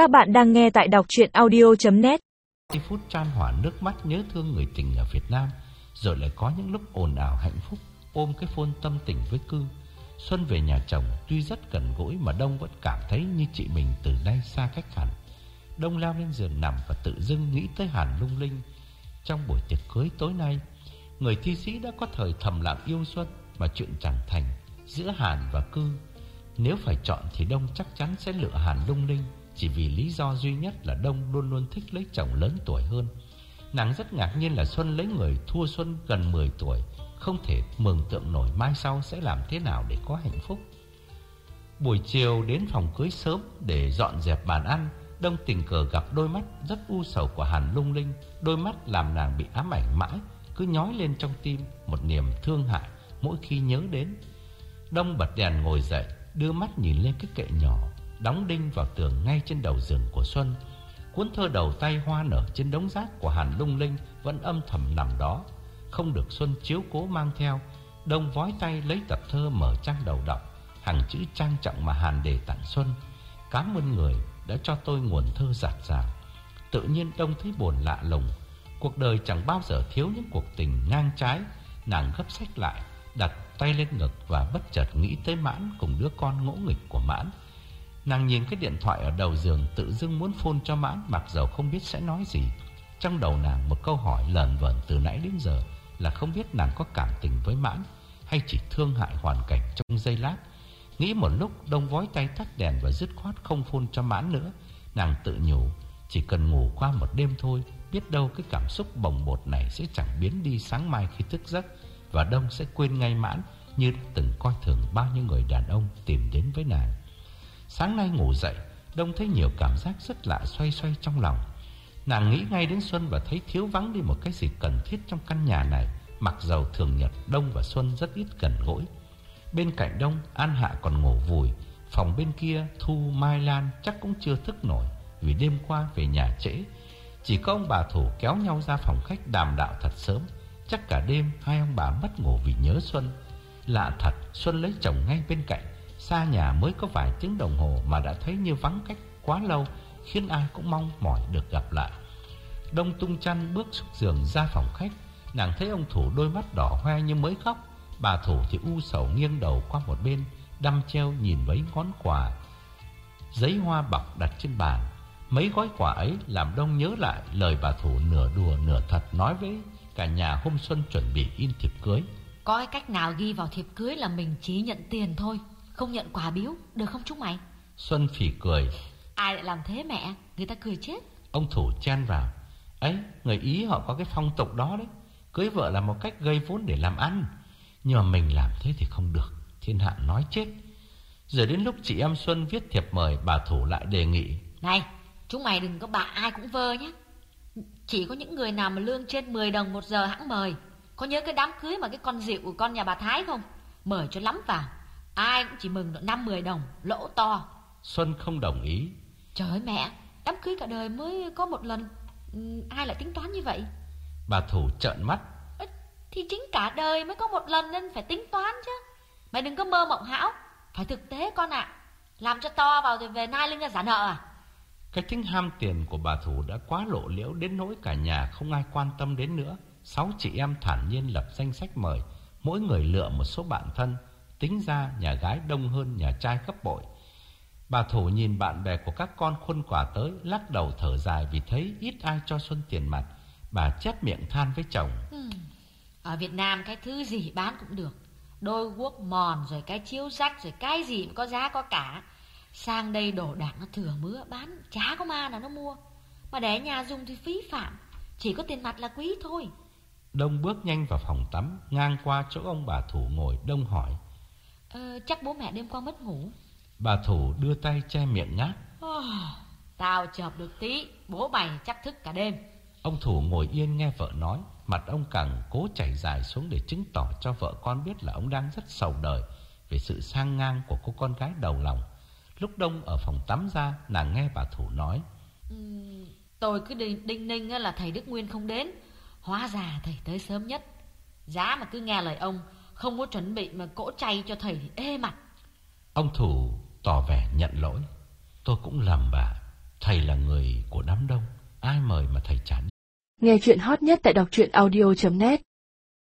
Các bạn đang nghe tại đọc chuyện audio.net phút chan hỏa nước mắt nhớ thương người tình ở Việt Nam, Rồi lại có những lúc ồn ào hạnh phúc, Ôm cái phôn tâm tình với cư. Xuân về nhà chồng, tuy rất gần gũi Mà Đông vẫn cảm thấy như chị mình từ nay xa cách hẳn. Đông leo lên giường nằm và tự dưng nghĩ tới Hàn lung linh. Trong buổi tiệc cưới tối nay, Người thi sĩ đã có thời thầm lặng yêu Xuân Mà chuyện chẳng thành Giữa Hàn và cư. Nếu phải chọn thì Đông chắc chắn sẽ lựa Hàn lung linh chỉ vì lý do duy nhất là Đông luôn luôn thích lấy chồng lớn tuổi hơn. Nàng rất ngạc nhiên là Xuân lấy người thua Xuân gần 10 tuổi, Không thể mường tượng nổi mai sau sẽ làm thế nào để có hạnh phúc. Buổi chiều đến phòng cưới sớm để dọn dẹp bàn ăn, Đông tình cờ gặp đôi mắt rất u sầu của Hàn lung linh Đôi mắt làm nàng bị ám ảnh mãi, Cứ nhói lên trong tim một niềm thương hại mỗi khi nhớ đến. Đông bật đèn ngồi dậy Đưa mắt nhìn lên cái kệ nhỏ đóng đinh vào tường ngay trên đầu giường của Xuân. Cuốn thơ đầu tay hoa nở trên đống rác của Hàn Lung Linh vẫn âm thầm nằm đó, không được Xuân chiếu cố mang theo. Đông vói tay lấy tập thơ mở trang đầu đọc, hàng chữ trang trọng mà Hàn đề tặng Xuân. Cảm ơn người đã cho tôi nguồn thơ giạt rào. Tự nhiên Đông thấy buồn lạ lùng, cuộc đời chẳng bao giờ thiếu những cuộc tình ngang trái. Nàng gấp sách lại, đặt tay lên ngực và bất chợt nghĩ tới Mãn cùng đứa con ngỗ nghịch của Mãn. Nàng nhìn cái điện thoại ở đầu giường tự dưng muốn phone cho mãn, mặc dầu không biết sẽ nói gì. Trong đầu nàng một câu hỏi lờn vẩn từ nãy đến giờ là không biết nàng có cảm tình với mãn hay chỉ thương hại hoàn cảnh trong giây lát. Nghĩ một lúc, đông vói tay tắt đèn và dứt khoát không phun cho mãn nữa. Nàng tự nhủ, chỉ cần ngủ qua một đêm thôi, biết đâu cái cảm xúc bồng bột này sẽ chẳng biến đi sáng mai khi thức giấc và đông sẽ quên ngay mãn như đã từng coi thường bao nhiêu người đàn ông tìm đến với nàng. Sáng nay ngủ dậy, Đông thấy nhiều cảm giác rất lạ xoay xoay trong lòng. Nàng nghĩ ngay đến Xuân Và thấy thiếu vắng đi một cái gì cần thiết trong căn nhà này, Mặc dầu thường nhật Đông và Xuân rất ít gần gũi. Bên cạnh Đông, An Hạ còn ngủ vùi, Phòng bên kia, Thu, Mai Lan chắc cũng chưa thức nổi Vì đêm qua về nhà trễ. Chỉ có ông bà thủ kéo nhau ra phòng khách đàm đạo thật sớm. Chắc cả đêm hai ông bà mất ngủ vì nhớ Xuân Lạ thật Xuân lấy chồng ngay bên cạnh Xa nhà mới có vài tiếng đồng hồ mà đã thấy như vắng cách quá lâu, khiến ai cũng mong mỏi được gặp lại. Đông tung chăn bước xuống giường ra phòng khách, nàng thấy ông thủ đôi mắt đỏ hoe như mới khóc, bà thủ thì u sầu nghiêng đầu qua một bên, đăm treo nhìn mấy ngón quà. Giấy hoa bọc đặt trên bàn, mấy gói quà ấy làm Đông nhớ lại lời bà thủ nửa đùa nửa thật nói với cả nhà hôm xuân chuẩn bị in thiệp cưới. Có cái cách nào ghi vào thiệp cưới là mình chỉ nhận tiền thôi không nhận quà biếu Được không chúng mày? Xuân phỉ cười. Ai lại làm thế mẹ? Người ta cười chết. Ông thủ chen vào. Ấy người Ý họ có cái phong tục đó đấy. Cưới vợ là một cách gây vốn để làm ăn. Nhưng mà mình làm thế thì không được. Thiên hạ nói chết. Rồi đến lúc chị em Xuân viết thiệp mời Bà thủ lại đề nghị. Này chúng mày đừng có bạ ai cũng vơ nhé Chỉ có những người nào mà lương trên 10 đồng một giờ hãng mời. Có nhớ cái đám cưới mà cái con rượu của con nhà bà Thái không? Mời cho lắm vào Ai cũng chỉ mừng được 5-10 đồng Lỗ to. Xuân không đồng ý. Trời ơi mẹ Đám cưới cả đời mới có một lần ừ, Ai lại tính toán như vậy? Bà Thủ trợn mắt. Thì chính cả đời mới có một lần nên phải tính toán chứ. Mày đừng có mơ mộng hão. Phải thực tế con ạ. Làm cho to vào rồi về nai lưng ra giả nợ à cái tính ham tiền của bà Thủ đã quá lộ liễu Đến nỗi cả nhà không ai quan tâm đến nữa. Sáu chị em thản nhiên lập danh sách mời. Mỗi người lựa một số bạn thân, Tính ra nhà gái đông hơn nhà trai gấp bội. Bà Thủ nhìn bạn bè của các con khuôn quả tới, Lắc đầu thở dài vì thấy ít ai cho Xuân tiền mặt. Bà chép miệng than với chồng. Ừ. Ở Việt Nam cái thứ gì bán cũng được. Đôi guốc mòn, rồi cái chiếu rách, rồi cái gì cũng có giá có cả. Sang đây đổ đảng nó thừa mứa bán Chả có ma nào nó mua. Mà để nhà dùng thì phí phạm Chỉ có tiền mặt là quý thôi. Đông bước nhanh vào phòng tắm Ngang qua chỗ ông bà Thủ ngồi Đông hỏi. Ờ, chắc bố mẹ đêm qua mất ngủ. Bà Thủ đưa tay che miệng nhát. Oh, Tao chợp được tí Bố mày chắc thức cả đêm. Ông Thủ ngồi yên nghe vợ nói Mặt ông càng cố chảy dài xuống để chứng tỏ cho vợ con biết là ông đang rất sầu đời Về sự sang ngang của cô con gái đầu lòng Lúc đông ở phòng tắm ra Nàng nghe bà Thủ nói. Uhm, Tôi cứ đinh, đinh ninh là thầy Đức Nguyên không đến. Hóa ra thầy tới sớm nhất. Giá mà cứ nghe lời ông không có chuẩn bị mà cỗ chay cho thầy thì ê mặt. Ông thủ tỏ vẻ nhận lỗi. Tôi cũng lầm bà Thầy Thầy là người của đám đông, ai mời mà thầy chán. Nghe chuyện hot nhất tại đọc truyện audio.net